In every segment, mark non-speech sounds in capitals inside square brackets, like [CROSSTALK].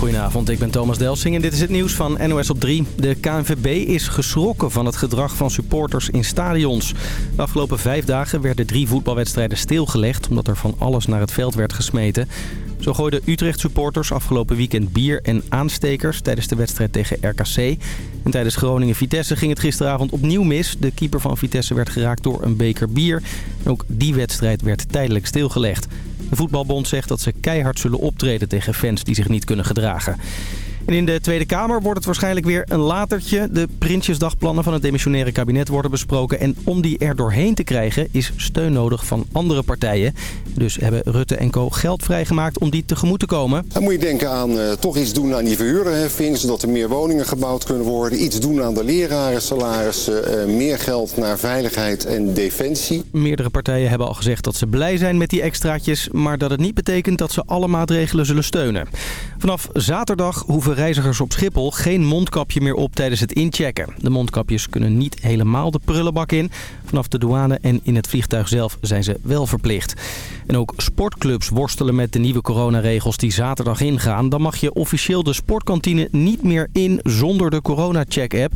Goedenavond, ik ben Thomas Delsing en dit is het nieuws van NOS op 3. De KNVB is geschrokken van het gedrag van supporters in stadions. De afgelopen vijf dagen werden drie voetbalwedstrijden stilgelegd... omdat er van alles naar het veld werd gesmeten. Zo gooiden Utrecht-supporters afgelopen weekend bier en aanstekers... tijdens de wedstrijd tegen RKC. En tijdens Groningen-Vitesse ging het gisteravond opnieuw mis. De keeper van Vitesse werd geraakt door een beker bier. En ook die wedstrijd werd tijdelijk stilgelegd. De voetbalbond zegt dat ze keihard zullen optreden tegen fans die zich niet kunnen gedragen. En in de Tweede Kamer wordt het waarschijnlijk weer een latertje. De Prinsjesdagplannen van het demissionaire kabinet worden besproken. En om die er doorheen te krijgen is steun nodig van andere partijen. Dus hebben Rutte en Co geld vrijgemaakt om die tegemoet te komen. Dan moet je denken aan uh, toch iets doen aan die verhuurderheffing... zodat er meer woningen gebouwd kunnen worden. Iets doen aan de lerarensalarissen. Uh, meer geld naar veiligheid en defensie. Meerdere partijen hebben al gezegd dat ze blij zijn met die extraatjes... maar dat het niet betekent dat ze alle maatregelen zullen steunen. Vanaf zaterdag hoeven reizigers op Schiphol geen mondkapje meer op tijdens het inchecken. De mondkapjes kunnen niet helemaal de prullenbak in. Vanaf de douane en in het vliegtuig zelf zijn ze wel verplicht. En ook sportclubs worstelen met de nieuwe coronaregels die zaterdag ingaan. Dan mag je officieel de sportkantine niet meer in zonder de corona-check-app.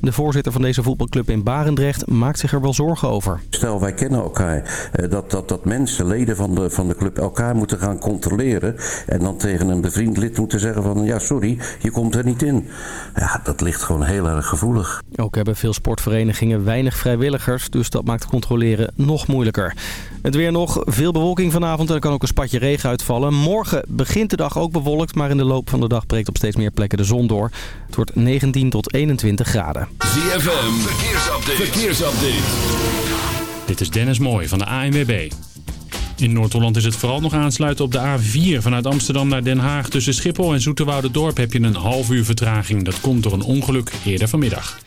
De voorzitter van deze voetbalclub in Barendrecht maakt zich er wel zorgen over. Stel, wij kennen elkaar. Dat, dat, dat mensen, leden van de, van de club, elkaar moeten gaan controleren. En dan tegen een bevriend lid moeten zeggen van... ja, sorry, je komt er niet in. Ja, dat ligt gewoon heel erg gevoelig. Ook hebben veel sportverenigingen weinig vrijwilligers. Dus dat maakt controleren nog moeilijker. Het weer nog, veel bewolking vanavond en er kan ook een spatje regen uitvallen. Morgen begint de dag ook bewolkt, maar in de loop van de dag breekt op steeds meer plekken de zon door. Het wordt 19 tot 21 graden. ZFM, verkeersupdate. verkeersupdate. Dit is Dennis Mooij van de ANWB. In Noord-Holland is het vooral nog aansluiten op de A4 vanuit Amsterdam naar Den Haag. Tussen Schiphol en Dorp heb je een half uur vertraging. Dat komt door een ongeluk eerder vanmiddag.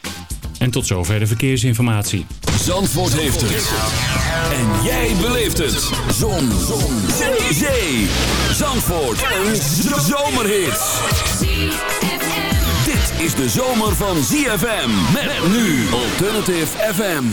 En tot zover de verkeersinformatie. Zandvoort heeft het. En jij beleeft het. Zon. Zon. Zee. Zee. Zandvoort. Een zomerhit. Is de zomer van ZFM. Met nu Alternative FM.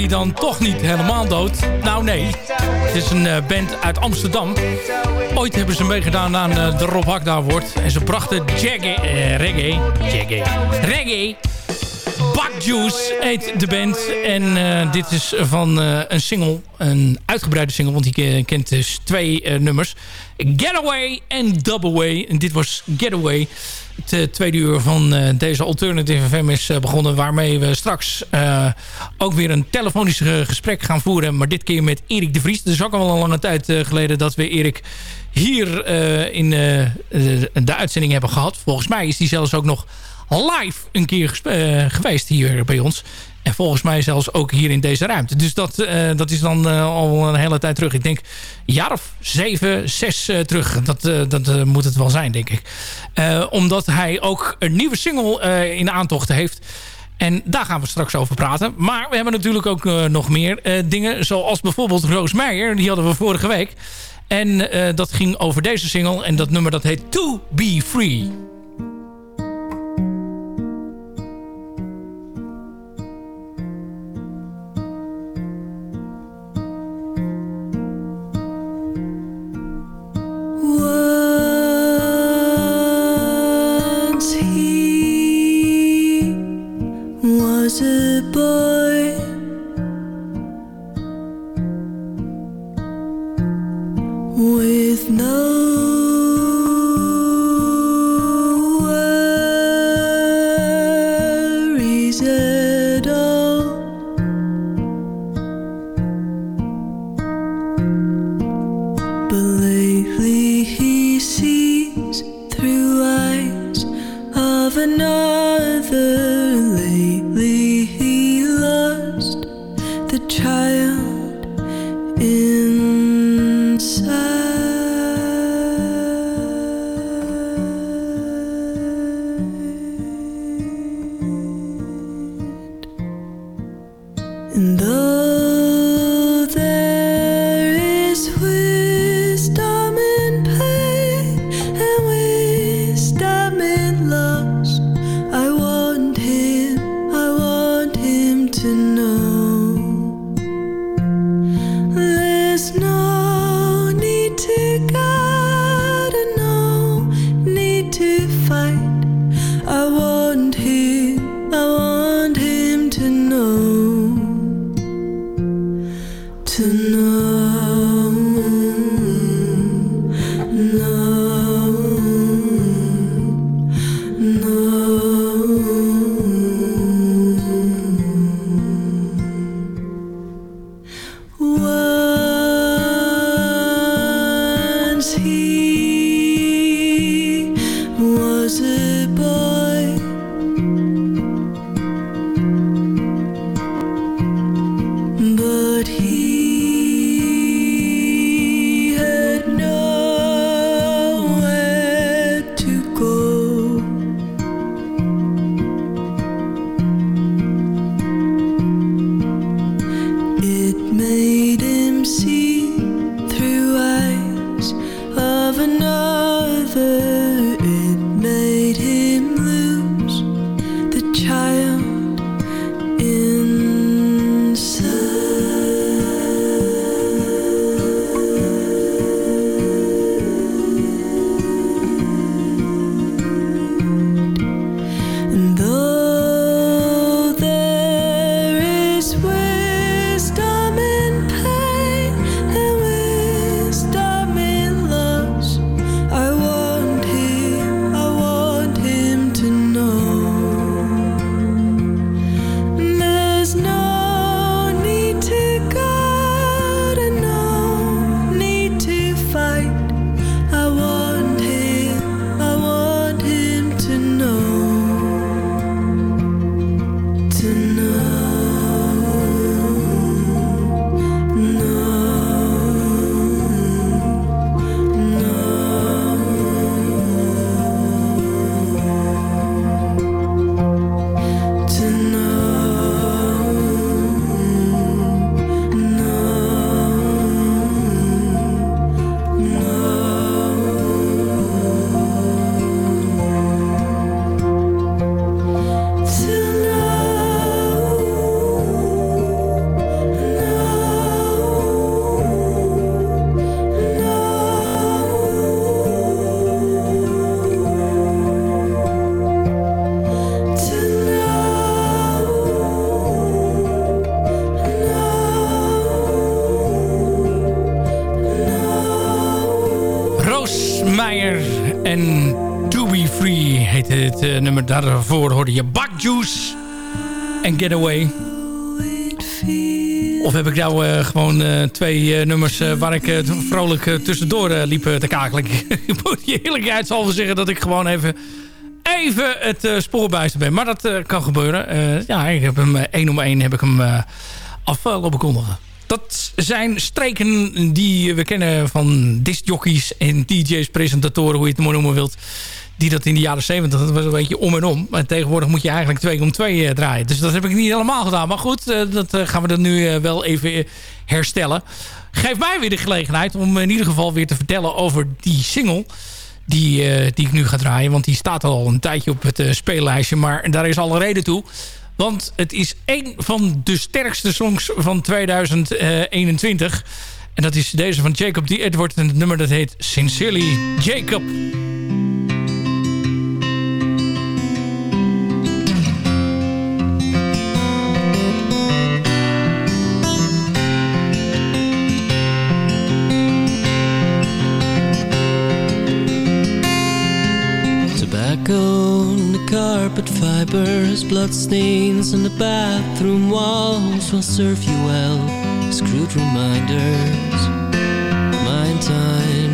Die dan toch niet helemaal dood? Nou nee, het is een uh, band uit Amsterdam. Ooit hebben ze meegedaan aan uh, de Rob Hakda wordt. En ze brachten jaggy, uh, reggae, jaggy, reggae Juice heet de band. En uh, dit is van uh, een single, een uitgebreide single, want die kent dus twee nummers. Getaway en Double En dit was Getaway. Het tweede uur van deze Alternative FM is begonnen... waarmee we straks ook weer een telefonisch gesprek gaan voeren. Maar dit keer met Erik de Vries. Het is ook al een lange tijd geleden dat we Erik hier in de uitzending hebben gehad. Volgens mij is die zelfs ook nog live een keer uh, geweest hier bij ons. En volgens mij zelfs ook hier in deze ruimte. Dus dat, uh, dat is dan uh, al een hele tijd terug. Ik denk een jaar of zeven, zes uh, terug. Dat, dat moet het wel zijn, denk ik. omdat hij ook een nieuwe single in aantocht heeft. En daar gaan we straks over praten. Maar we hebben natuurlijk ook nog meer dingen. Zoals bijvoorbeeld Roos Meijer. Die hadden we vorige week. En dat ging over deze single. En dat nummer dat heet To Be Free. Daarvoor hoorde je Juice en Getaway. Of heb ik nou uh, gewoon uh, twee uh, nummers waar ik vrolijk tussendoor liep te kakelen? [LAUGHS] ik moet je eerlijkheid zal zeggen dat ik gewoon even, even het spoorbijster ben. Maar dat kan gebeuren. ja, ik heb hem één om één heb ik hem aflopen kondigen. Dat zijn streken die we kennen van discjockeys en DJ's, presentatoren, hoe je het maar noemen wilt. Die dat in de jaren 70, dat was een beetje om en om. Maar tegenwoordig moet je eigenlijk twee om twee uh, draaien. Dus dat heb ik niet helemaal gedaan. Maar goed, uh, dat uh, gaan we dan nu wel even herstellen. Geef mij weer de gelegenheid om in ieder geval weer te vertellen over die single die, die ik nu ga draaien. Want die staat al een tijdje op het speellijstje. Maar daar is alle reden toe. Want het is een van de sterkste songs van 2021. En dat is deze van Jacob D. Edward. En het nummer dat heet Sincerely Jacob. Fibers, bloodstains on the bathroom walls. Will serve you well. Crude reminders. My timely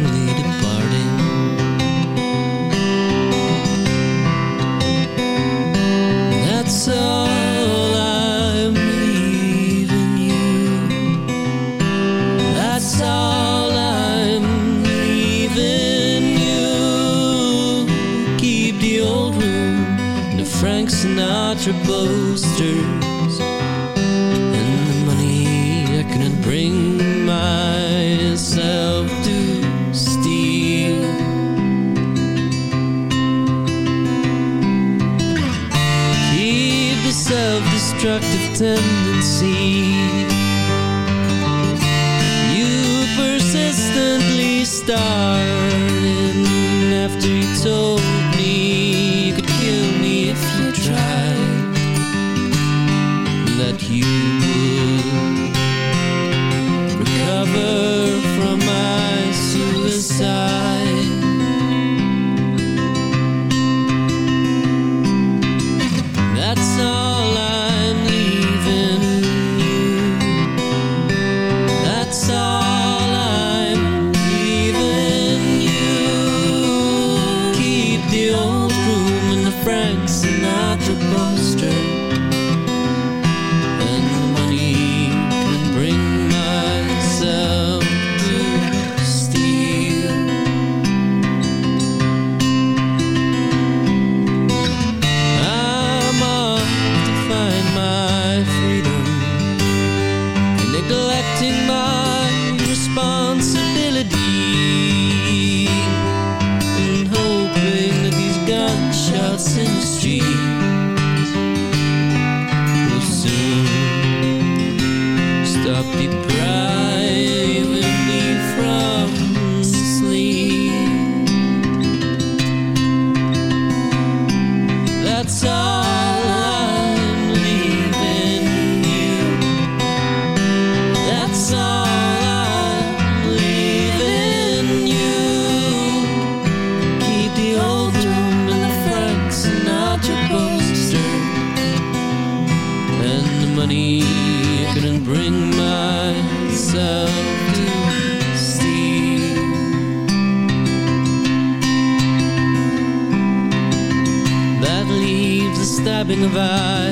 Sinatra posters, and the money I couldn't bring myself to steal. Keep the self-destructive tendency stabbing of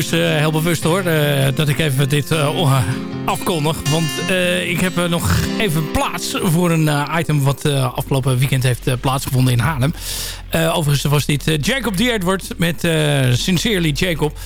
is heel bewust hoor. dat ik even dit afkondig. Want ik heb nog even plaats voor een item wat afgelopen weekend heeft plaatsgevonden in Haarlem. overigens was dit Jacob D. Edward met Sincerely Jacob.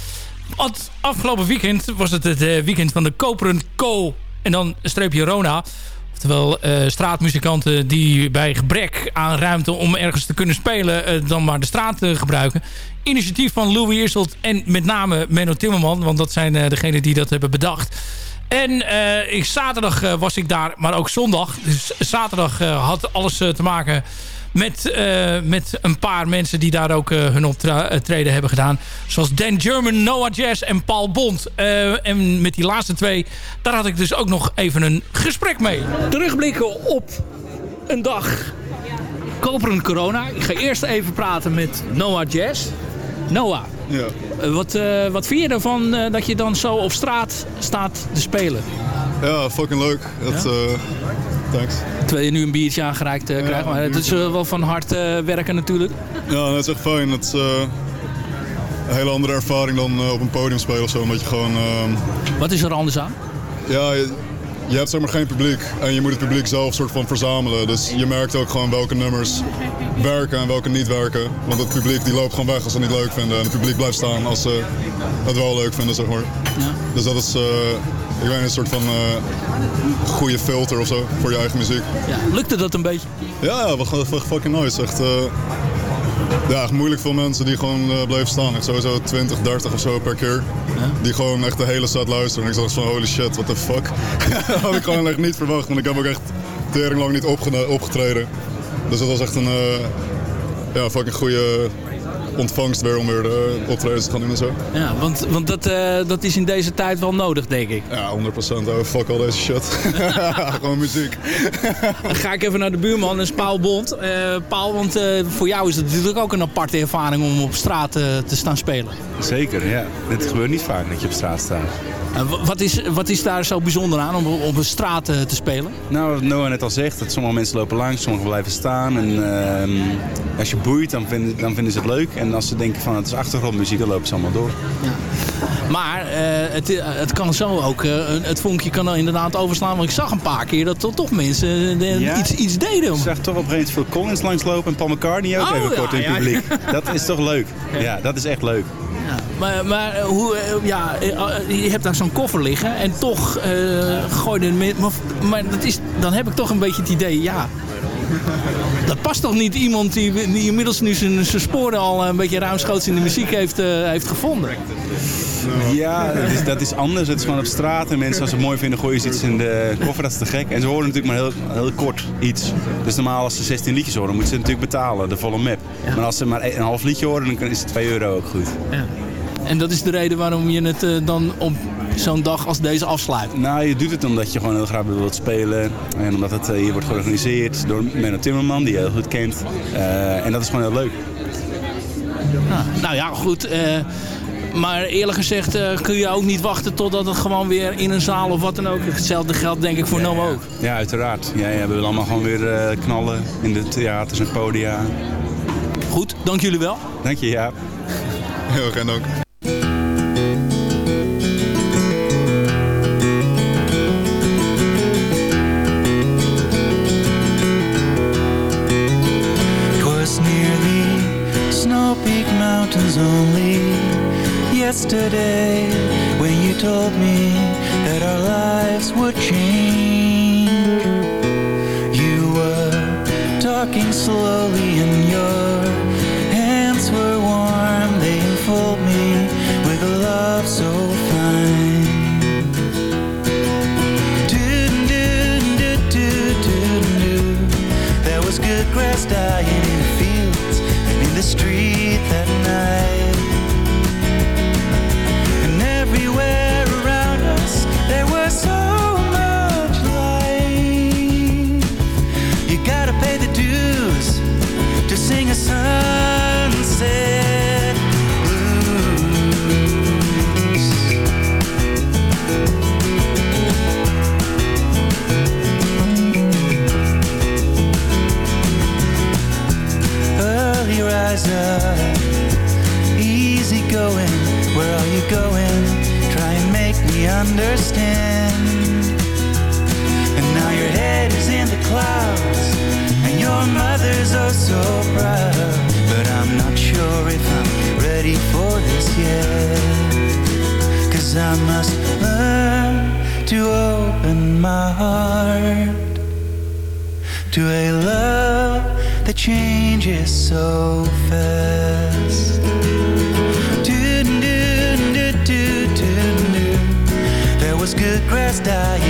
Want afgelopen weekend was het het weekend van de Koperen Co. En dan streepje Rona. Oftewel uh, straatmuzikanten die bij gebrek aan ruimte om ergens te kunnen spelen... Uh, dan maar de straat uh, gebruiken. Initiatief van Louis Eerselt en met name Menno Timmerman. Want dat zijn degenen die dat hebben bedacht. En ik, zaterdag was ik daar, maar ook zondag. Dus zaterdag had alles te maken met, uh, met een paar mensen die daar ook uh, hun optreden hebben gedaan. Zoals Dan German, Noah Jazz en Paul Bond. En met die laatste twee, daar had ik dus ook nog even een gesprek mee. Terugblikken op een dag koperen corona. Ik ga eerst even praten met Noah Jazz. Noah, ja. wat, wat vind je ervan dat je dan zo op straat staat te spelen? Ja, fucking leuk. Ja? thanks. Terwijl je nu een biertje aangereikt krijgt. Maar het is wel van hard werken natuurlijk. Ja, dat is echt fijn. Het is een hele andere ervaring dan op een podium spelen of zo. Omdat je gewoon... Wat is er anders aan? Ja, je, je, hebt zeg maar geen publiek. En je moet het publiek zelf soort van verzamelen. Dus je merkt ook gewoon welke nummers werken en welke niet werken. Want het publiek die loopt gewoon weg als ze het niet leuk vinden. En het publiek blijft staan als ze het wel leuk vinden, zeg maar. Ja. Dus dat is ik ben een soort van uh, goede filter of zo voor je eigen muziek. Ja, lukte dat een beetje? Ja, wat fucking nice. Echt, uh, ja, moeilijk veel mensen die gewoon uh, bleven staan. Echt sowieso 20, 30 of zo per keer. Ja? Die gewoon echt de hele set luisteren. En ik zag van holy shit, what the fuck. dat [LAUGHS] had ik gewoon echt niet verwacht. Want ik heb ook echt tering lang niet opgetreden. Dus dat was echt een ja, fucking goede ontvangst weer om weer de optredens te gaan doen en zo. Ja, want, want dat, uh, dat is in deze tijd wel nodig, denk ik. Ja, 100%. Oh, fuck al deze shit. [LAUGHS] Gewoon muziek. Dan ga ik even naar de buurman, dat is Paul Bond. Uh, Paul, want uh, voor jou is het natuurlijk ook een aparte ervaring om op straat te staan spelen. Zeker, ja. Het gebeurt niet vaak dat je op straat staat. wat, is, wat is daar zo bijzonder aan om op een straat te spelen? Nou, wat Noah net al zegt, dat sommige mensen lopen langs, sommigen blijven staan. En ehm, als je boeit, dan vinden, dan vinden ze het leuk. En als ze denken van het is achtergrondmuziek, dan lopen ze allemaal door. Ja. Maar uh, het, het kan zo ook, uh, het vonkje kan er inderdaad overslaan. Want ik zag een paar keer dat toch mensen uh, iets, iets deden. Ik zag toch opeens veel Collins langslopen en Paul McCartney ook oh, even kort in het publiek. Dat is toch leuk? Ja, dat is echt leuk. Ja, maar, maar hoe, ja, je hebt daar zo'n koffer liggen en toch gooi je maar, maar dat is, dan heb ik toch een beetje het idee, ja, dat past toch niet iemand die, die inmiddels nu zijn, zijn sporen al een beetje ruimschoots in de muziek heeft, uh, heeft gevonden? Ja, dat is, dat is anders. Het is gewoon op straat en mensen als ze het mooi vinden gooien ze iets in de koffer. Dat is te gek. En ze horen natuurlijk maar heel, heel kort iets. Dus normaal als ze 16 liedjes horen moeten ze natuurlijk betalen, de volle map. Maar als ze maar een half liedje horen dan is het 2 euro ook goed. Ja. En dat is de reden waarom je het uh, dan op zo'n dag als deze afsluit? Nou, je doet het omdat je gewoon heel graag wilt spelen. En omdat het uh, hier wordt georganiseerd door Menno Timmerman, die je heel goed kent. Uh, en dat is gewoon heel leuk. Nou, nou ja, goed. maar eerlijk gezegd kun je ook niet wachten totdat het gewoon weer in een zaal of wat dan ook. Hetzelfde geldt denk ik voor ja, ook. Ja, uiteraard. Ja, ja, we willen allemaal gewoon weer knallen in de theaters en podia. Goed, dank jullie wel. Dank je, ja. Heel erg dank. Yesterday when you told me that our lives would change. You were talking slowly and your understand. And now your head is in the clouds, and your mother's oh so proud. But I'm not sure if I'm ready for this yet. Cause I must learn to open my heart to a love that changes so fast. last I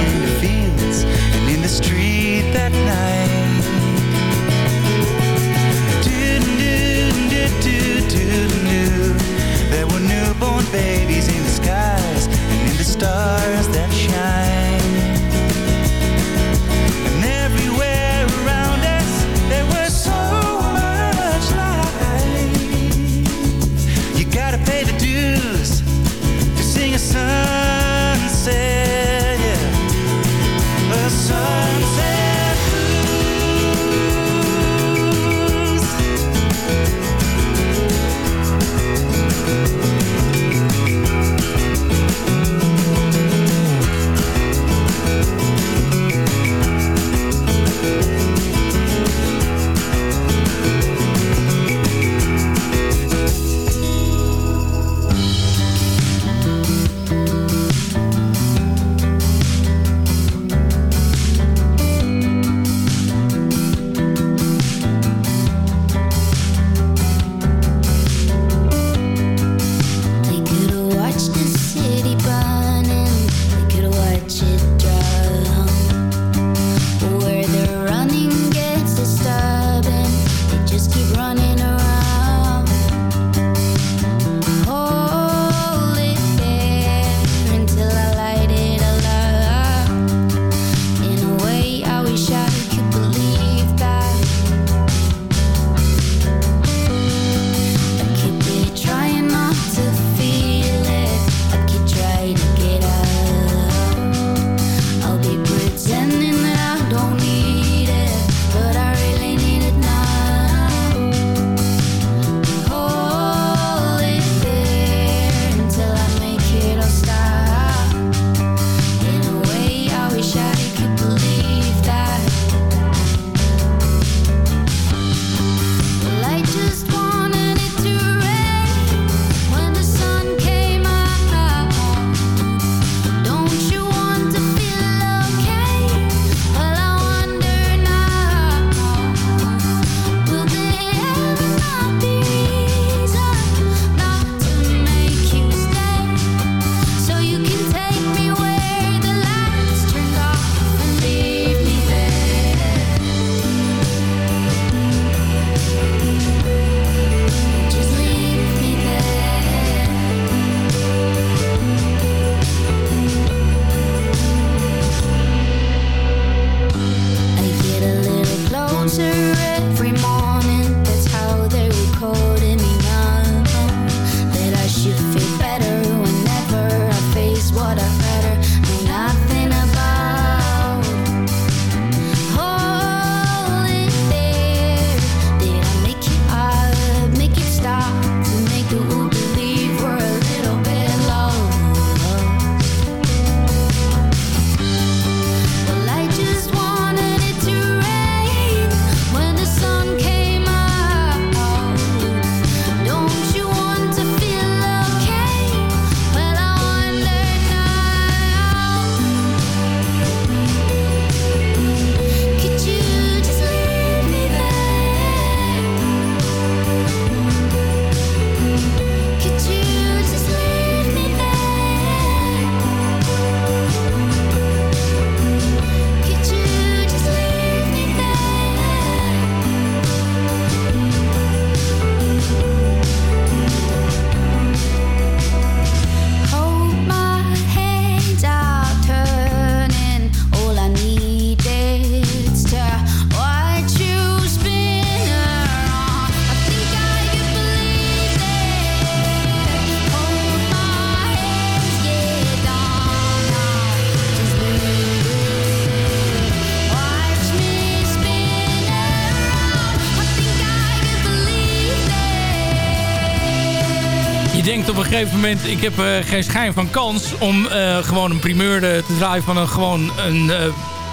denkt op een gegeven moment... ik heb uh, geen schijn van kans om uh, gewoon een primeur te draaien... van een, gewoon een,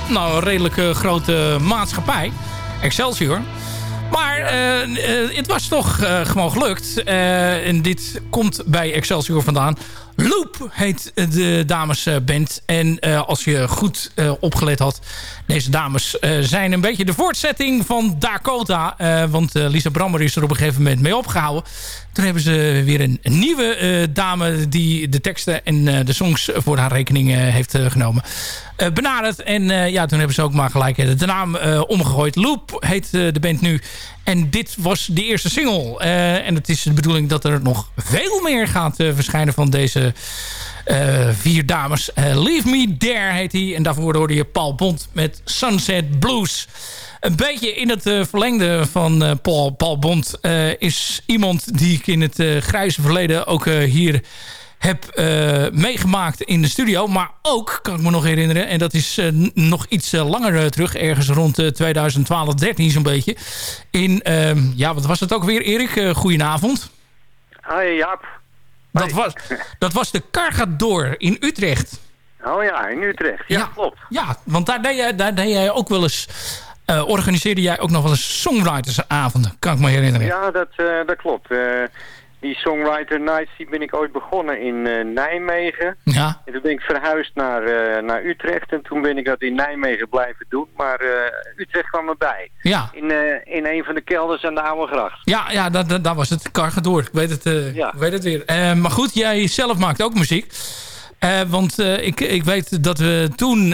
nou, een redelijk grote maatschappij. Excelsior. Maar het was toch gewoon gelukt. en dit komt bij Excelsior vandaan. Loop heet de damesband. En als je goed opgelet had... deze dames zijn een beetje de voortzetting van Dakota. want Lisa Brammer is er op een gegeven moment mee opgehouden. Toen hebben ze weer een, nieuwe dame... die de teksten en de songs voor haar rekening heeft genomen. benaderd. En ja, toen hebben ze ook maar gelijk de naam omgegooid. Loop heet de band nu. En dit was de eerste single. en het is de bedoeling dat er nog veel meer gaat verschijnen van deze... Uh, vier dames. Leave Me There heet hij. En daarvoor hoorde je Paul Bond met Sunset Blues. Een beetje in het verlengde van Paul, Paul Bond is iemand die ik in het grijze verleden ook hier heb meegemaakt in de studio. Maar ook, kan ik me nog herinneren, en dat is nog iets langer terug, ergens rond 2012, 13 zo'n beetje. In, ehm, ja, wat was het ook weer, Erik? goedenavond. Hi Jaap. Dat was, dat was de Cargador in Utrecht. Oh ja, in Utrecht. Ja, klopt. Ja, want daar deed jij, daar deed jij ook wel eens... Uh, organiseerde jij ook nog wel eens songwritersavonden, kan ik me herinneren. Ja, dat, uh, dat klopt. Uh, die Songwriter Nights die ben ik ooit begonnen in uh, Nijmegen. Ja. En toen ben ik verhuisd naar, uh, naar Utrecht. En toen ben ik dat in Nijmegen blijven doen. Maar uh, Utrecht kwam erbij. Ja. In, in een van de kelders aan de Oude Gracht. Ja, ja daar dat, dat was het. Cargador. Ik weet het, ja. ik weet het weer. maar goed, jij zelf maakt ook muziek. want ik, ik weet dat we toen,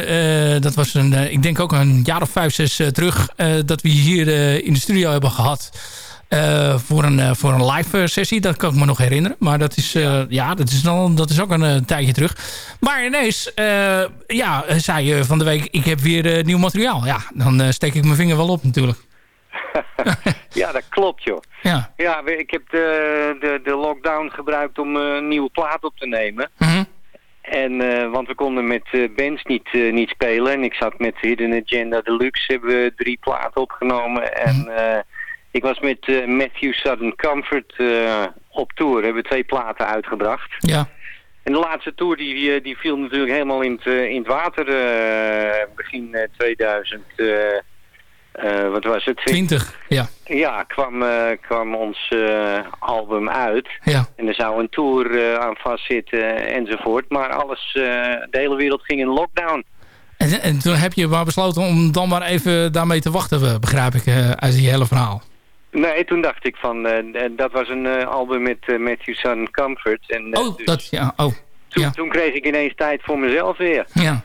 dat was een, ik denk ook een jaar of vijf, zes terug, dat we hier in de studio hebben gehad. Uh, voor, een, uh, voor een live sessie. Dat kan ik me nog herinneren. Maar dat is, uh, ja, dat is, dan, dat is ook een tijdje terug. Maar ineens ja, zei je van de week... ik heb weer nieuw materiaal. Ja, dan steek ik mijn vinger wel op natuurlijk. [LAUGHS] [LAUGHS] ja, dat klopt joh. Ja, ja ik heb de, de, de lockdown gebruikt om een nieuwe plaat op te nemen. -hmm. En, want we konden met bands niet, niet spelen. En ik zat met Hidden Agenda Deluxe. Hebben we drie platen opgenomen. En... Ik was met uh, Matthew Sudden Comfort uh, op tour. We hebben twee platen uitgebracht. Ja. En de laatste tour die, die viel natuurlijk helemaal in het, in het water. Uh, begin 2000... wat was het? 20, ja. Ja, kwam, kwam ons album uit. Ja. En er zou een tour aan vastzitten enzovoort. Maar alles, de hele wereld ging in lockdown. En, en, toen heb je maar besloten om dan maar even daarmee te wachten, begrijp ik, uit die hele verhaal. Nee, toen dacht ik van, uh, dat was een uh, album met uh, Matthew Sun Comfort. En, oh, dus dat, ja, oh. Toen, ja. toen, kreeg ik ineens tijd voor mezelf weer. Ja.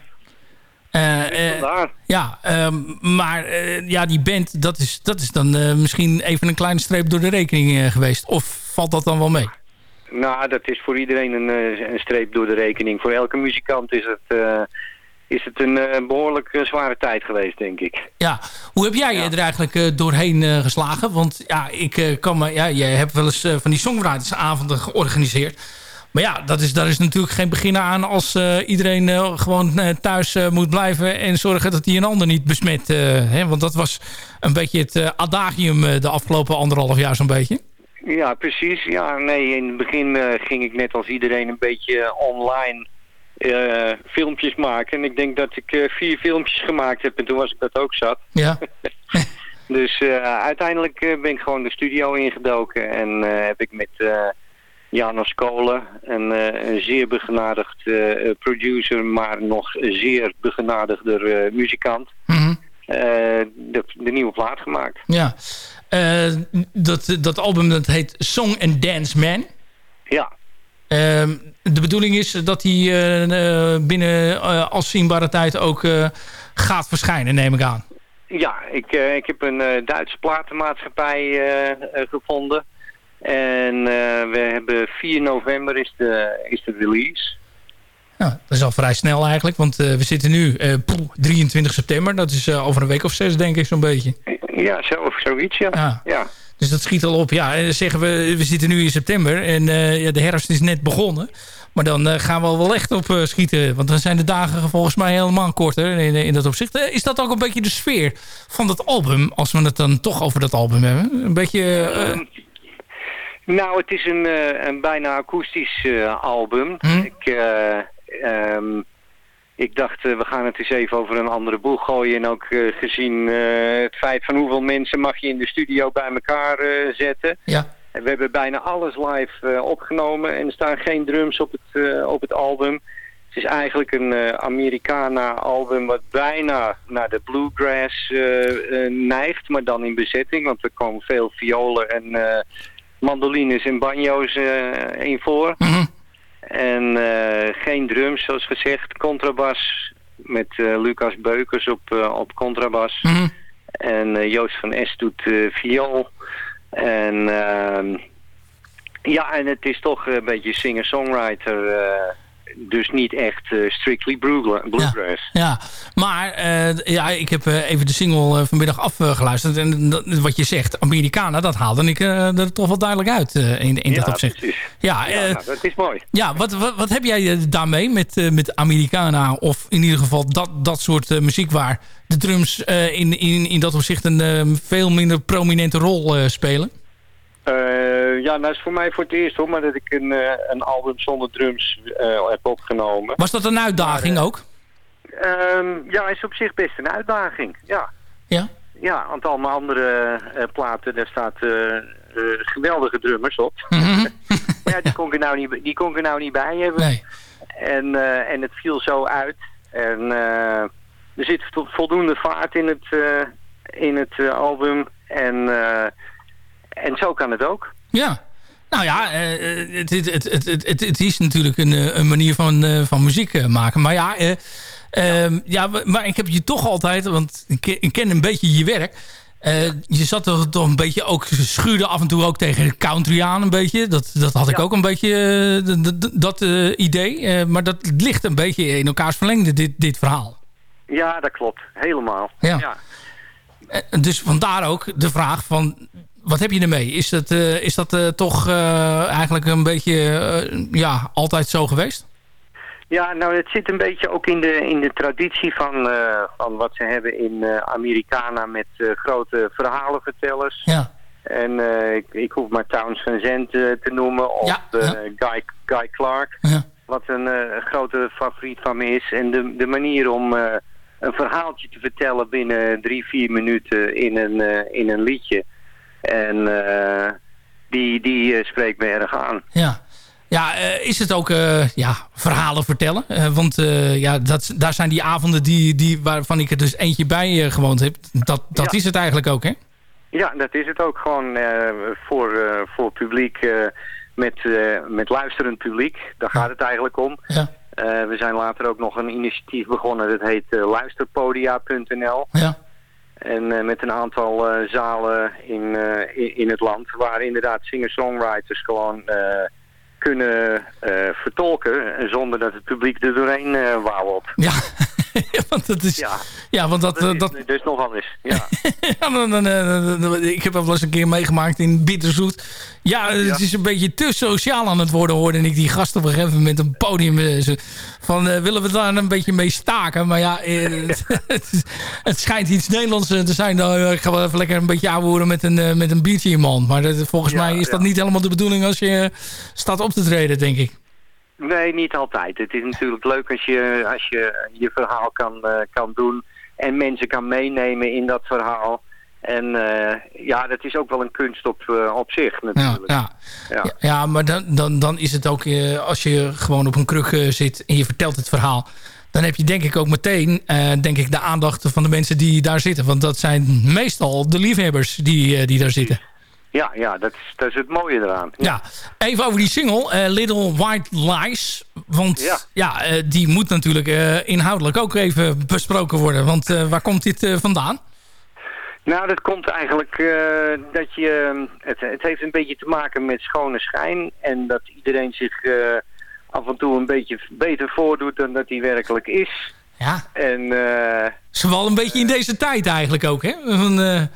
ja, um, maar ja, die band, dat is, dat is dan misschien even een kleine streep door de rekening geweest. Of valt dat dan wel mee? Nou, dat is voor iedereen een, een streep door de rekening. Voor elke muzikant is het is het een uh, behoorlijk uh, zware tijd geweest, denk ik. Ja, hoe heb jij ja. er eigenlijk uh, doorheen geslagen? Want ja, ik kan me, ja, jij hebt wel eens van die songwritersavonden georganiseerd. Maar ja, dat is, daar is natuurlijk geen begin aan als iedereen gewoon thuis moet blijven... en zorgen dat hij een ander niet besmet. Hè? Want dat was een beetje het adagium de afgelopen anderhalf jaar zo'n beetje. Ja, precies. Ja, nee, in het begin ging ik net als iedereen een beetje online uh, filmpjes maken. En ik denk dat ik uh, vier filmpjes gemaakt heb en toen was ik dat ook zat. Ja. [LAUGHS] dus uh, uiteindelijk ben ik gewoon de studio ingedoken en heb ik met Janos Kolen, een, een zeer begenadigd producer, maar nog zeer begenadigder muzikant, mm -hmm. de, de, nieuwe plaat gemaakt. Ja, dat, dat album dat heet Song and Dance Man. Ja. Uh, de bedoeling is dat hij uh, binnen uh, afzienbare tijd ook gaat verschijnen, neem ik aan. Ja, ik, ik heb een Duitse platenmaatschappij gevonden. En we hebben 4 november is de, is de release. Ja, dat is al vrij snel eigenlijk, want we zitten nu poeh, 23 september. Dat is over een week of zes, denk ik, zo'n beetje. Ja, zo, zoiets, ja. ja. ja. Dus dat schiet al op. Ja, zeggen we, we zitten nu in september en ja, de herfst is net begonnen. Maar dan gaan we al wel echt op schieten. Want dan zijn de dagen volgens mij helemaal korter in, in dat opzicht. is dat ook een beetje de sfeer van dat album? Als we het dan toch over dat album hebben. Een beetje... Nou, het is een, eh, een bijna akoestisch eh, album. Hm? Ik, eh, ehm, ik dacht, eh, we gaan het eens even over een andere boeg gooien. En ook eh, gezien eh, het feit van hoeveel mensen mag je in de studio bij elkaar zetten. Ja. We hebben bijna alles live opgenomen en er staan geen drums op het, op het album. Het is eigenlijk een Americana-album wat bijna naar de bluegrass neigt, maar dan in bezetting. Want er komen veel violen en mandolines en banjo's in voor. Mhm. En eh, geen drums, zoals gezegd. Contrabas met eh, Lucas Beukers op, eh, op contrabas. Mhm. En Joost van Es doet viool. En ehm, ja, en het is toch een beetje singer-songwriter. Dus niet echt eh, strictly bluegra- bluegrass. Ja, maar eh, ja, ik heb eh, even de single vanmiddag afgeluisterd. En dat- wat je zegt, Americana, dat haalde ik er toch wel duidelijk uit in, in dat ja, opzicht. precies. Ja, Ja, nou, dat is mooi. ja wat, wat, wat heb jij daarmee met, met Americana? Of in ieder geval dat, dat soort muziek waar de drums in, in, in dat opzicht een veel minder prominente rol spelen? Eh, ja, nou is voor mij voor het eerst hoor, maar dat ik een, eh, een album zonder drums eh, heb opgenomen. Was dat een uitdaging Maar, ook? Ehm, ja, is op zich best een uitdaging. Ja, Ja? ja want al mijn andere platen, daar staat geweldige drummers op. Mhm. maar [LAUGHS] ja, die kon, ik er nou niet, die kon ik er nou niet bij hebben. Nee. En, en het viel zo uit. En er zit vo- voldoende vaart in het, in het album. En, en zo kan het ook. Ja. Nou ja, eh, eh, het, het, het, het, is natuurlijk een, eh, een manier van, van muziek maken. Maar ja, eh, ehm, ja, maar- ik heb je toch altijd, want ik ken, ik ken een beetje je werk. Eh, je zat toch, toch een beetje ook, schuurde af en toe ook tegen de country aan een beetje. Dat, dat had ik ook een beetje, dat idee. Maar dat ligt een beetje in elkaars verlengde, dit, dit verhaal. Ja, dat klopt. Helemaal. Ja. Eh, Dus vandaar ook de vraag van... Wat heb je ermee? Is dat, eh, is dat eh, toch eh, eigenlijk een beetje ja, altijd zo geweest? Ja, nou het zit een beetje ook in de, in de traditie van, van wat ze hebben in Americana met grote verhalenvertellers. Ja. En ik, ik hoef maar Towns eh, te noemen of Ja, ja. Guy, Guy Clark. Ja. Wat een grote favoriet van me is. En de, de manier om een verhaaltje te vertellen binnen drie, vier minuten in een, in een liedje. En eh, die, die eh, spreekt me erg aan. Ja, ja eh, is het ook ja, verhalen vertellen? Want ja, dat, daar zijn die avonden die, die, waarvan ik er dus eentje bij gewoond heb. Dat, dat Ja. is het eigenlijk ook, hè? Ja, dat is het ook gewoon voor, voor publiek met, met luisterend publiek. Daar gaat het eigenlijk om. Ja. We zijn later ook nog een initiatief begonnen. Dat heet luisterpodia.nl. Ja. En eh, met een aantal eh, zalen in, eh, in, in het land waar inderdaad singer-songwriters gewoon kunnen vertolken zonder dat het publiek er doorheen wauwelt. Ja. [LAUGHS] want dat is... Ja, Ja, want dat, dat dat, is dus nogal eens. Ja. [LAUGHS] Ja, dan, dan, eh, dan- dan- ik heb wel eens een keer meegemaakt in Bitterzoet. Ja, het is een beetje te sociaal aan het worden, hoorde ik die gasten op een gegeven moment een podium. eh, Van, eh, willen we daar een beetje mee staken? Maar ja, [LAUGHS] het, het, het schijnt iets Nederlands te zijn. Nou, eh, ik ga wel even lekker een beetje aanhoren met een, met een biertje in. Maar dat, volgens Ja, mij is dat ja. niet helemaal de bedoeling als je staat op te treden, denk ik. Nee, niet altijd. Het is natuurlijk leuk als je als je, je verhaal kan, eh, kan doen en mensen kan meenemen in dat verhaal. En eh, ja, dat is ook wel een kunst op, eh, op zich natuurlijk. ja. Ja. Ja, ja, maar dan, dan, dan is het ook, als je gewoon op een kruk zit en je vertelt het verhaal... dan heb je denk ik ook meteen denk ik de aandacht van de mensen die daar zitten. Want dat zijn meestal de liefhebbers die, die daar zitten. Ja, ja dat, is, dat is het mooie eraan. Ja, even over die single, eh, Little White Lies. Want ja, Ja. eh, die moet natuurlijk eh, inhoudelijk ook even besproken worden. Want waar komt dit vandaan? Nou, dat komt eigenlijk dat je... Het, het heeft een beetje te maken met schone schijn. En dat iedereen zich af en toe een beetje beter voordoet dan dat hij werkelijk is. Ja, En is wel een beetje in deze tijd eigenlijk ook, hè? Van,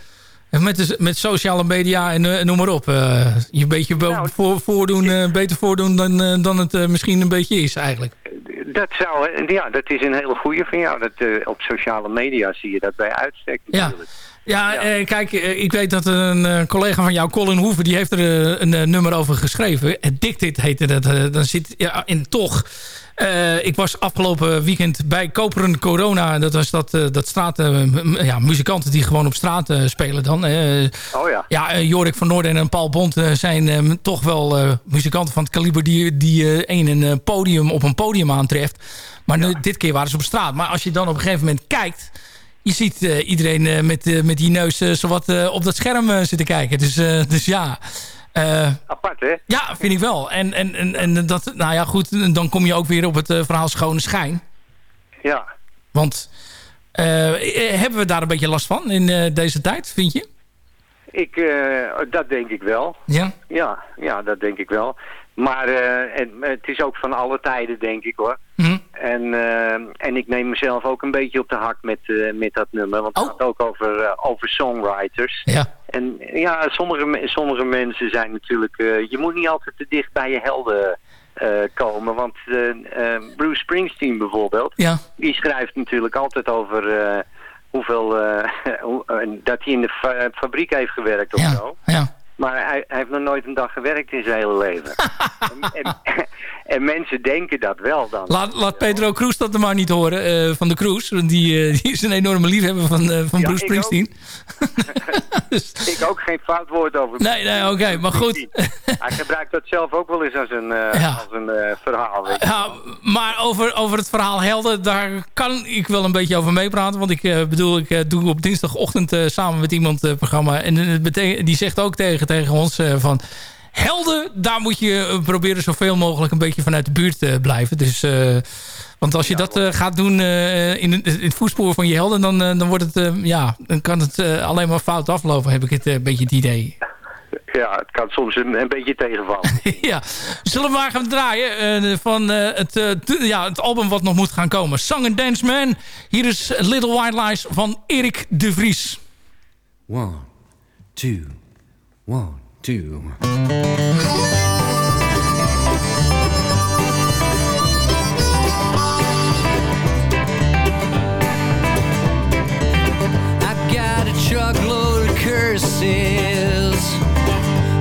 met, de, met sociale media en eh, noem maar op. eh, je een beetje Nou, voor, voordoen, eh, beter voordoen dan, dan het misschien een beetje is eigenlijk. dat zou... Ja, dat is een hele goede van jou. Dat, op sociale media zie je dat bij uitstek Ja. Ja, kijk, ik weet dat een collega van jou, Colin Hoeven... die heeft er een nummer over geschreven. Addicted heette dat. dan zit ja, in toch... eh, ik was afgelopen weekend bij Koperen Corona. Dat was dat, eh, dat straat... eh, ja, muzikanten die gewoon op straat spelen dan. Oh ja. ja, Jorik van Noorden en Paul Bond zijn eh, toch wel muzikanten van het kaliber... die, die een, een podium op een podium aantreft. Maar nu, dit keer waren ze op straat. Maar als je dan op een gegeven moment kijkt... Je ziet iedereen met, met die neus zowat op dat scherm zitten kijken. Dus, dus ja... Eh, Apart, hè? ja, vind ik wel. En, en, en, en dat, nou ja, goed, dan kom je ook weer op het eh, verhaal schone schijn. Ja. Want eh, hebben we daar een beetje last van in deze tijd, vind je? Ik, dat denk ik wel. Ja? Ja, ja, dat denk ik wel. Maar en, het is ook van alle tijden, denk ik hoor. Mhm. En, en ik neem mezelf ook een beetje op de hak met, met dat nummer. Want het gaat ook over, over songwriters. Ja. En ja, sommige, sommige mensen zijn natuurlijk... eh, je moet niet altijd te dicht bij je helden eh, komen. Want eh, Bruce Springsteen bijvoorbeeld... Ja. die schrijft natuurlijk altijd over... hoeveel... [LAUGHS] hoe- dat hij in de fa- fabriek heeft gewerkt of zo. Ja. Maar hij, hij heeft nog nooit een dag gewerkt in zijn hele leven. [LAUGHS] en, en, en mensen denken dat wel dan. Laat, laat Pedro Cruz dat er maar niet horen eh, van de Cruz. Want die, eh, die is een enorme liefhebber van, eh, van Ja, Bruce ook. Springsteen. [LAUGHS] [LAUGHS] Ik ook geen fout woord over. Nee, nee, oké, maar goed. Hij gebruikt dat zelf ook wel eens als een, Ja. als een verhaal. Ja, maar over, over het verhaal Helden, daar kan ik wel een beetje over meepraten. Want ik bedoel, ik doe op dinsdagochtend samen met iemand het programma. En die zegt ook tegen, tegen ons eh, van... Helden, daar moet je eh, proberen zoveel mogelijk een beetje vanuit de buurt te blijven. Dus, eh, want als je dat eh, gaat doen eh, in, het- in het voetspoor van je helden... dan, eh, dan, wordt het, eh, ja, dan kan het eh, alleen maar fout aflopen, heb ik het, eh, een beetje het idee. Ja, het kan soms een, een beetje tegenvallen. [LAUGHS] ja. Zullen we maar gaan draaien eh, van eh, het, eh, ja, het album wat nog moet gaan komen. Song and Dance Man. Hier is Little White Lies van Erik de Vries. One, two, one, two. I've got a truckload of curses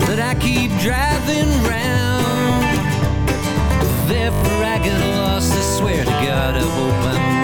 that I keep driving round. If ever I get lost, I swear to God, I hope I'm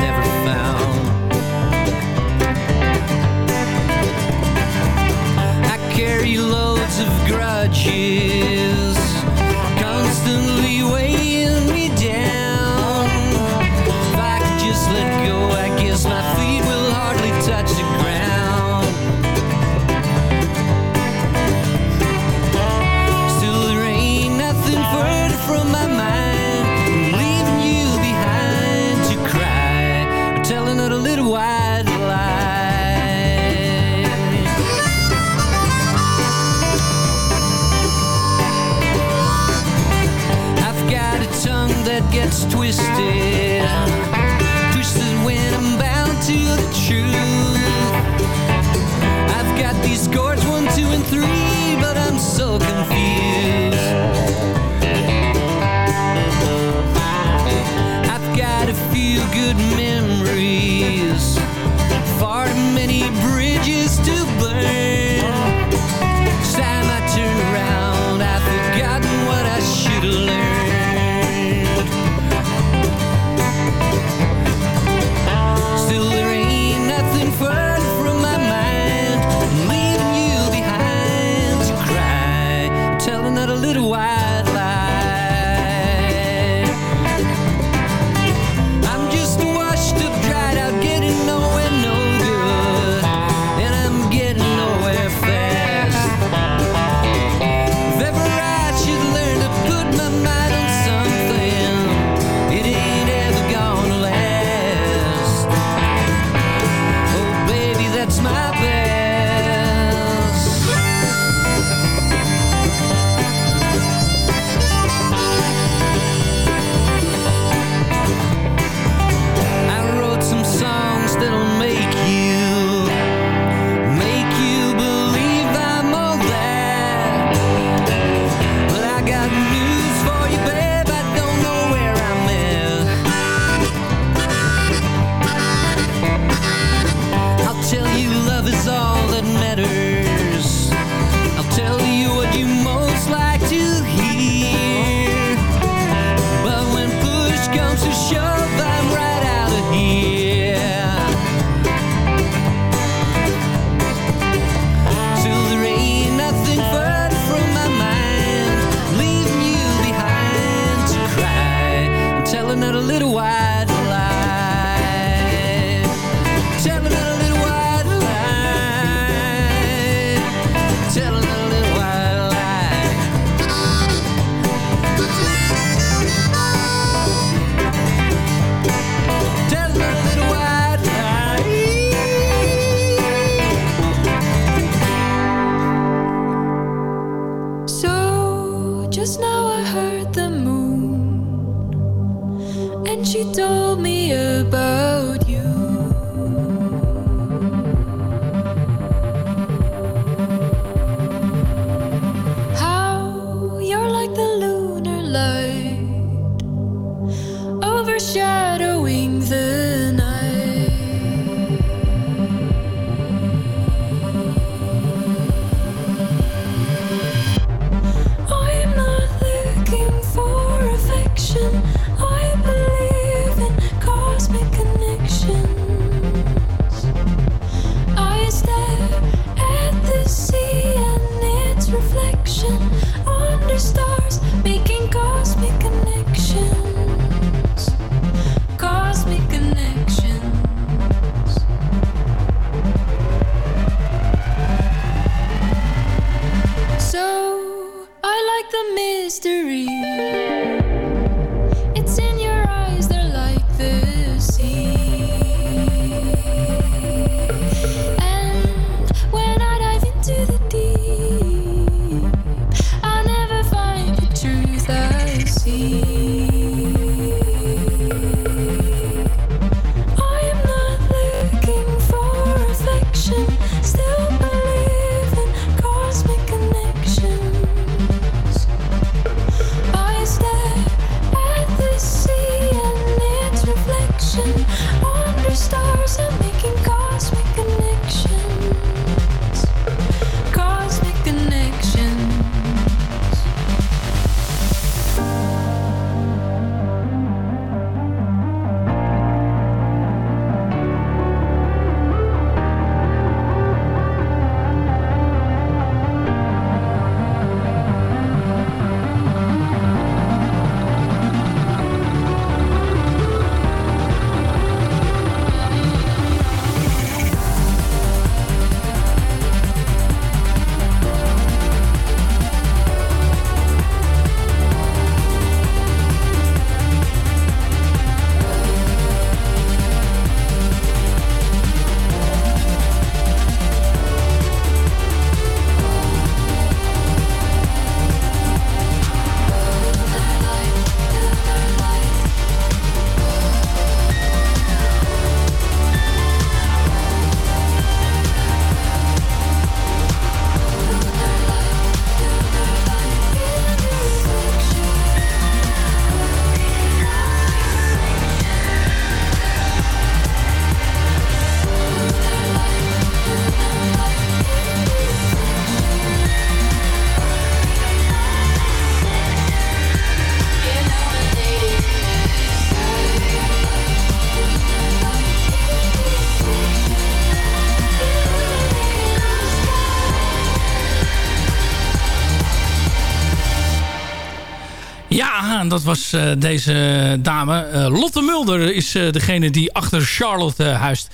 dat was eh, deze dame. Eh, Lotte Mulder is eh, degene die achter Charlotte huist.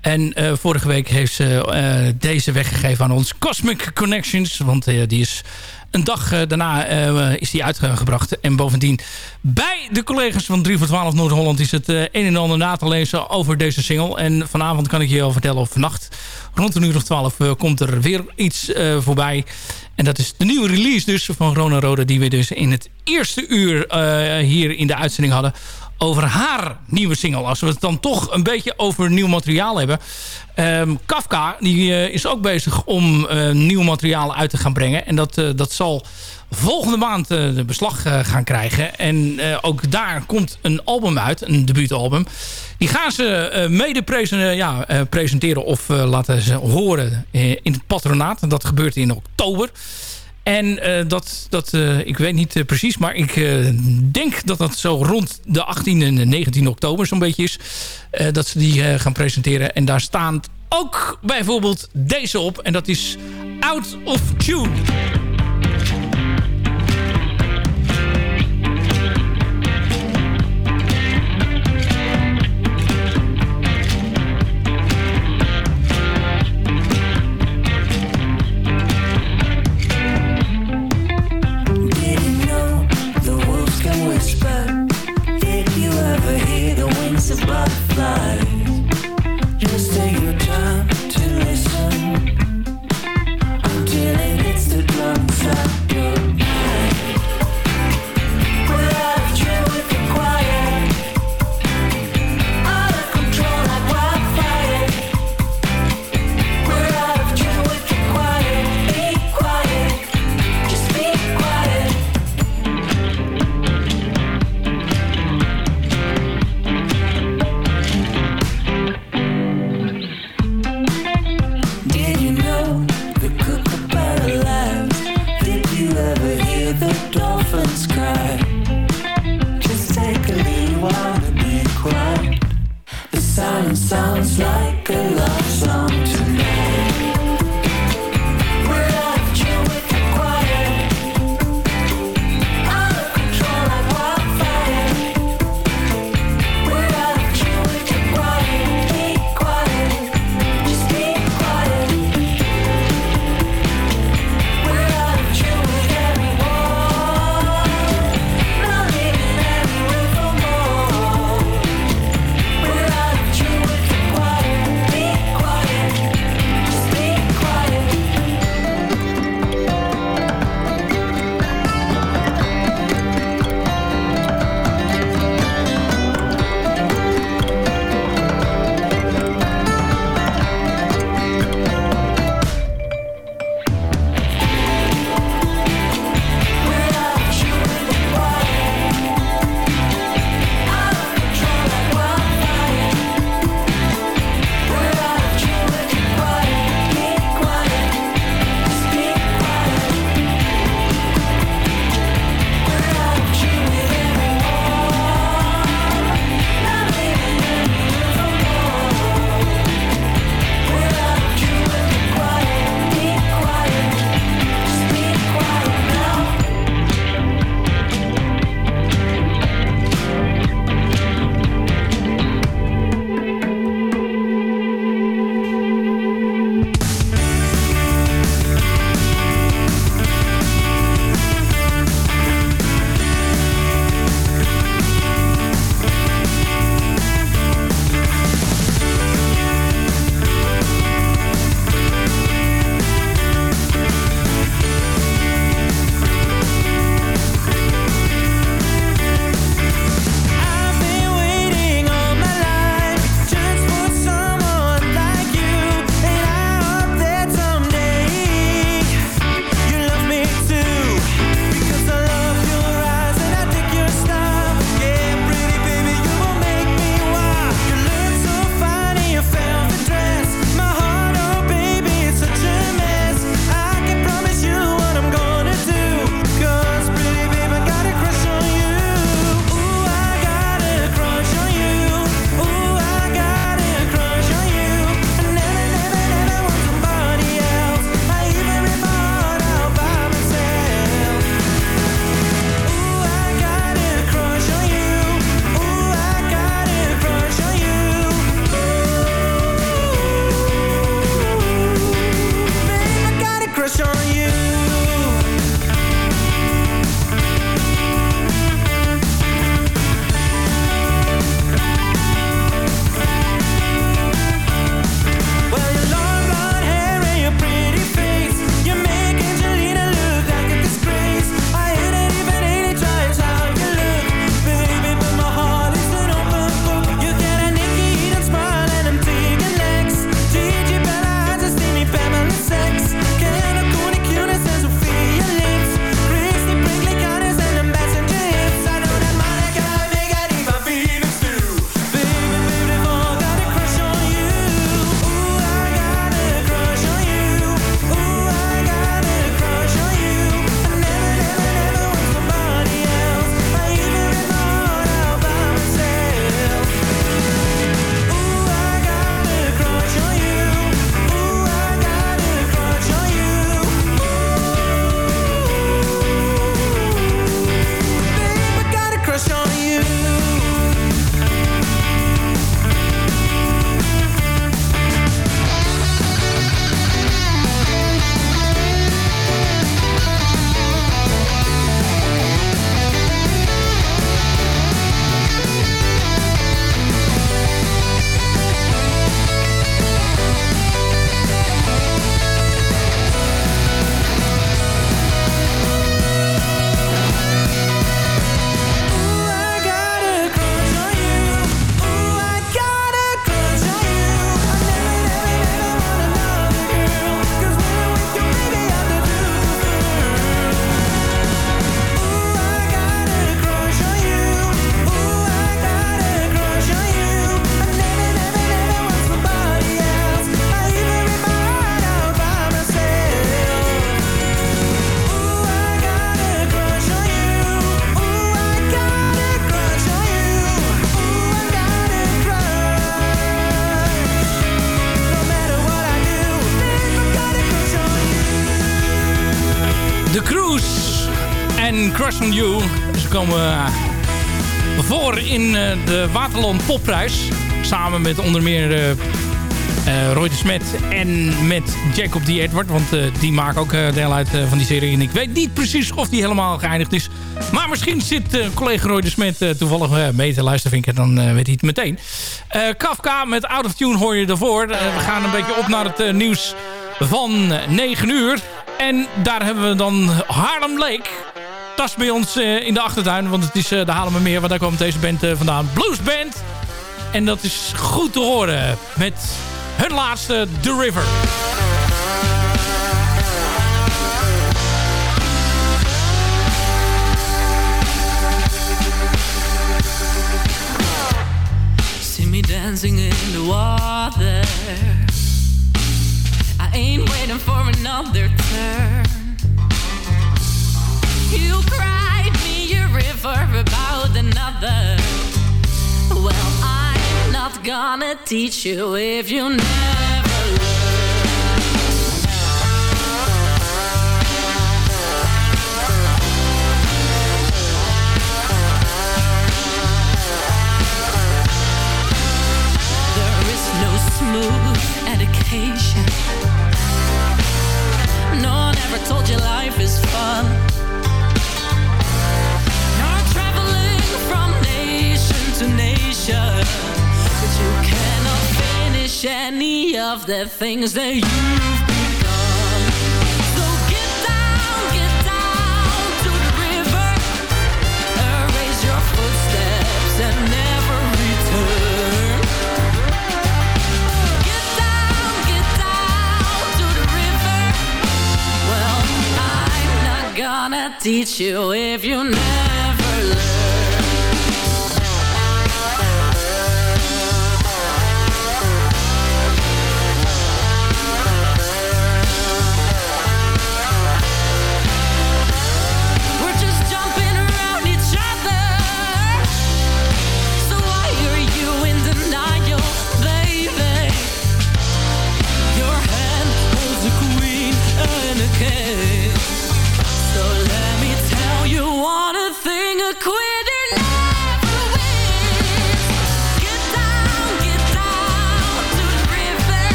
En vorige week heeft ze deze weggegeven aan ons. Cosmic Connections. Want die is een dag daarna is die uitgebracht. En bovendien bij de collega's van 3 voor 12 Noord-Holland... is het een en ander na te lezen over deze single. En vanavond kan ik je al vertellen, of vannacht rond een uur of 12... eh, komt er weer iets voorbij. En dat is de nieuwe release dus van Rona Rode... die we dus in het eerste uur eh, hier in de uitzending hadden over haar nieuwe single. Als we het dan toch een beetje over nieuw materiaal hebben. Ehm, Kafka die, eh, is ook bezig om eh, nieuw materiaal uit te gaan brengen. En dat, eh, dat zal volgende maand de beslag gaan krijgen. En ook daar komt een album uit, een debuutalbum. Die gaan ze mede ja, presenteren of laten ze horen in het patronaat. Dat gebeurt in oktober. En eh, dat, dat eh, ik weet niet eh, precies, maar ik denk dat dat zo rond de 18 en de 19 oktober zo'n beetje is. dat ze die gaan presenteren. En daar staan ook bijvoorbeeld deze op. En dat is Out of Tune. Komen voor in eh, de Waterland Popprijs. Samen met onder meer eh eh, Roy de Smet en met Jacob D. Edward. Want die maken ook deel uit van die serie. En ik weet niet precies of die helemaal geëindigd is. Maar misschien zit collega Roy de Smet toevallig mee te luisteren. Vind ik, dan eh, weet hij het meteen. Kafka met Out of Tune hoor je ervoor. We gaan een beetje op naar het nieuws van 9 uur. En daar hebben we dan Harlem Lake. Is bij ons eh, in de achtertuin. Want het is eh, de Haarlemmermeer. Want daar komt deze band eh, vandaan. Blues Band. En dat is goed te horen met hun laatste The River. Me dancing in the water. I ain't waiting for another turn. You cried me a river about another. Well, I'm not gonna teach you if you never There is no smooth education. No one ever told you life is nation to nation, but you cannot finish any of the things that you've begun. So get down, get down to the river, erase your footsteps and never return. Get down, get down to the river. Well, I'm not gonna teach you if you never learn.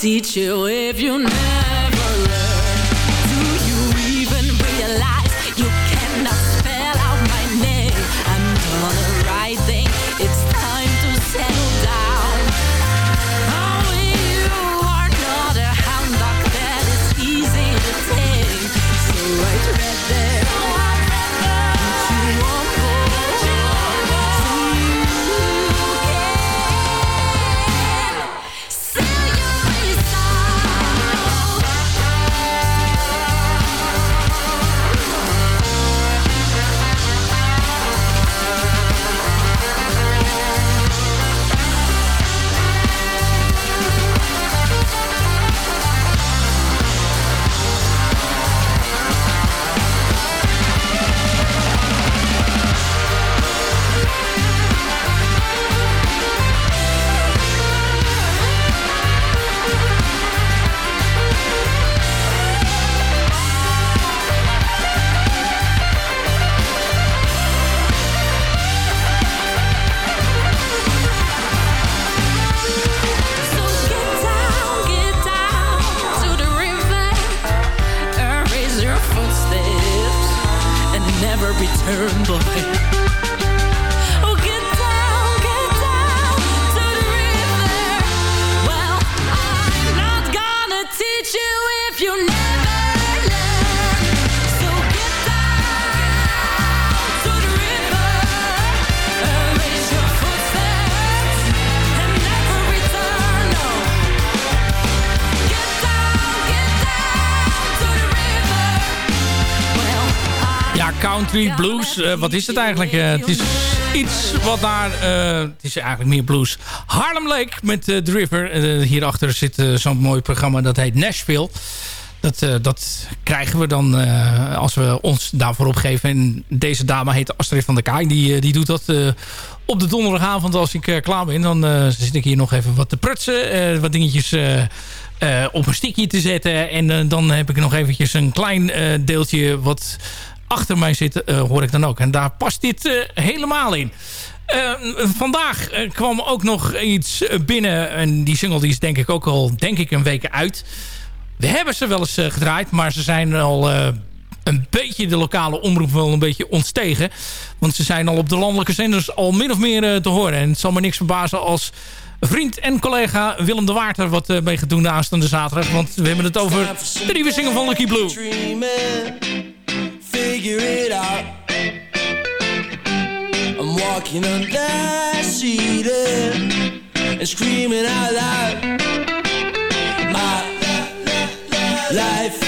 Teach you if you never country, blues, eh, wat is het eigenlijk? Eh, het is iets wat daar... eh, het is eigenlijk meer blues. Harlem Lake met The River. Hierachter zit zo'n mooi programma dat heet Nashville. Dat, dat krijgen we dan als we ons daarvoor opgeven. En deze dame heet Astrid van der Kaai. Die, die doet dat op de donderdagavond als ik klaar ben. Dan zit ik hier nog even wat te prutsen. wat dingetjes op een stickje te zetten. En dan heb ik nog eventjes een klein deeltje wat achter mij zit. eh, hoor ik dan ook. En daar past dit eh, helemaal in. Eh, vandaag kwam ook nog iets binnen. En die single die is denk ik ook al denk ik een week uit. We hebben ze wel eens gedraaid. Maar ze zijn al een beetje de lokale omroep wel een beetje ontstegen. Want ze zijn al op de landelijke zenders al min of meer te horen. En het zal me niks verbazen als vriend en collega Willem de Waard wat mee gaat doen aanstaande zaterdag. Want we hebben het over de nieuwe single van Lucky Blue. Figure it out. I'm walking on that ceiling and screaming out loud. My life